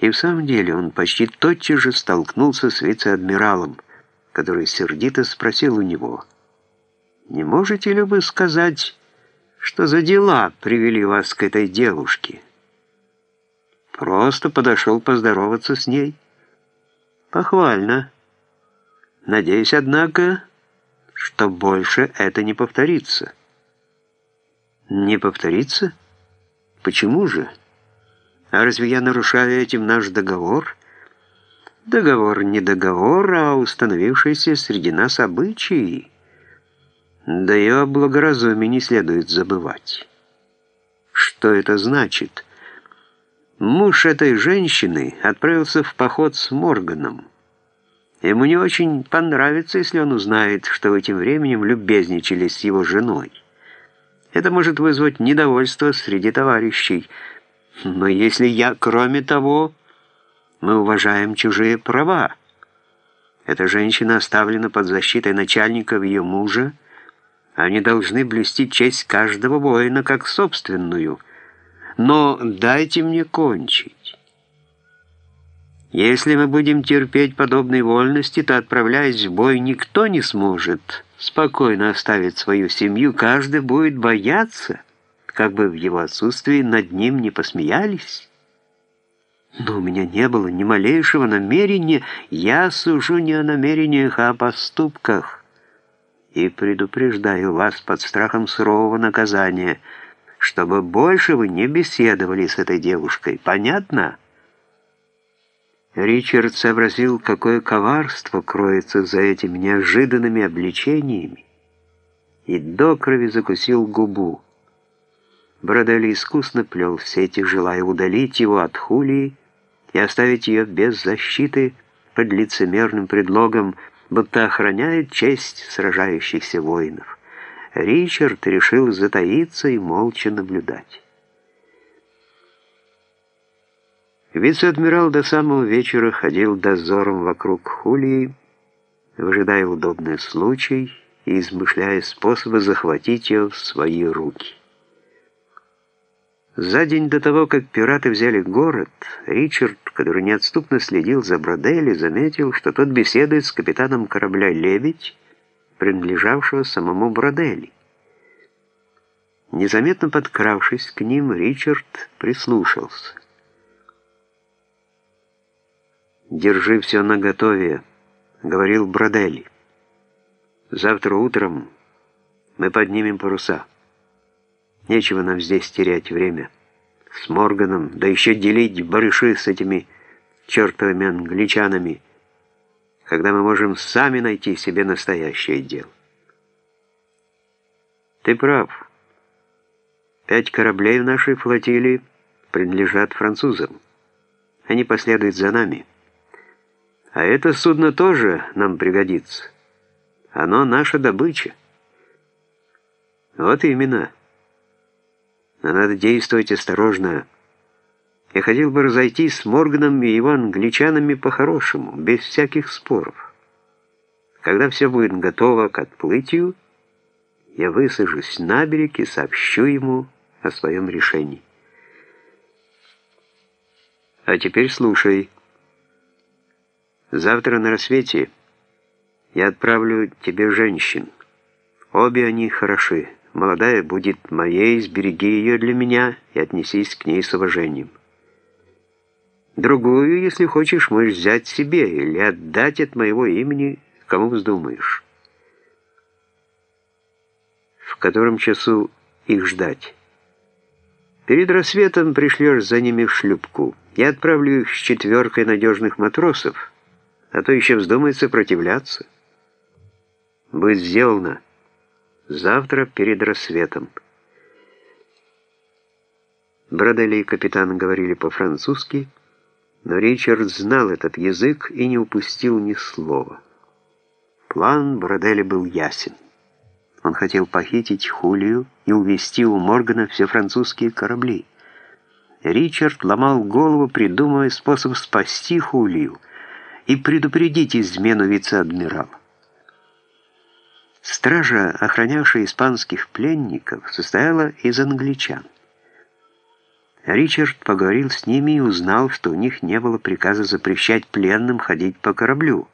И в самом деле он почти тотчас же столкнулся с вице-адмиралом, который сердито спросил у него, «Не можете ли вы сказать, что за дела привели вас к этой девушке?» «Просто подошел поздороваться с ней». «Похвально. Надеюсь, однако, что больше это не повторится». «Не повторится? Почему же?» А разве я нарушаю этим наш договор? Договор не договор, а установившийся среди нас обычаи. Да и о благоразумии не следует забывать. Что это значит? Муж этой женщины отправился в поход с Морганом. Ему не очень понравится, если он узнает, что вы тем временем любезничали с его женой. Это может вызвать недовольство среди товарищей – но если я, кроме того, мы уважаем чужие права. Эта женщина оставлена под защитой начальника ее мужа, они должны блюсти честь каждого воина как собственную. Но дайте мне кончить. Если мы будем терпеть подобные вольности, то, отправляясь в бой, никто не сможет спокойно оставить свою семью, каждый будет бояться, как бы в его отсутствии над ним не посмеялись. Но у меня не было ни малейшего намерения, я сужу не о намерениях, а о поступках. И предупреждаю вас под страхом сурового наказания, чтобы больше вы не беседовали с этой девушкой. Понятно? Ричард сообразил, какое коварство кроется за этими неожиданными обличениями, и до крови закусил губу. Бродели искусно плел в сети, желая удалить его от Хулии и оставить ее без защиты под лицемерным предлогом, будто охраняет честь сражающихся воинов. Ричард решил затаиться и молча наблюдать. Вице-адмирал до самого вечера ходил дозором вокруг Хулии, выжидая удобный случай и измышляя способы захватить ее в свои руки. За день до того, как пираты взяли город, Ричард, который неотступно следил за Бродели, заметил, что тот беседует с капитаном корабля «Лебедь», принадлежавшего самому Бродели. Незаметно подкравшись к ним, Ричард прислушался. «Держи все наготове», — говорил Бродели. «Завтра утром мы поднимем паруса». Нечего нам здесь терять время. С Морганом, да еще делить барыши с этими чертовыми англичанами, когда мы можем сами найти себе настоящее дело. Ты прав. Пять кораблей в нашей флотилии принадлежат французам. Они последуют за нами. А это судно тоже нам пригодится. Оно наша добыча. Вот именно но надо действовать осторожно. Я хотел бы разойтись с Морганом и его англичанами по-хорошему, без всяких споров. Когда все будет готово к отплытию, я высажусь на берег и сообщу ему о своем решении. А теперь слушай. Завтра на рассвете я отправлю тебе женщин. Обе они хороши. Молодая будет моей, сбереги ее для меня и отнесись к ней с уважением. Другую, если хочешь, можешь взять себе или отдать от моего имени, кому вздумаешь. В котором часу их ждать? Перед рассветом пришлешь за ними в шлюпку. Я отправлю их с четверкой надежных матросов, а то еще вздумает сопротивляться. Будет сделано. Завтра перед рассветом. Бродели и капитан говорили по-французски, но Ричард знал этот язык и не упустил ни слова. План Бродели был ясен. Он хотел похитить Хулию и увезти у Моргана все французские корабли. Ричард ломал голову, придумывая способ спасти Хулию и предупредить измену вице-адмирала. Стража, охранявшая испанских пленников, состояла из англичан. Ричард поговорил с ними и узнал, что у них не было приказа запрещать пленным ходить по кораблю.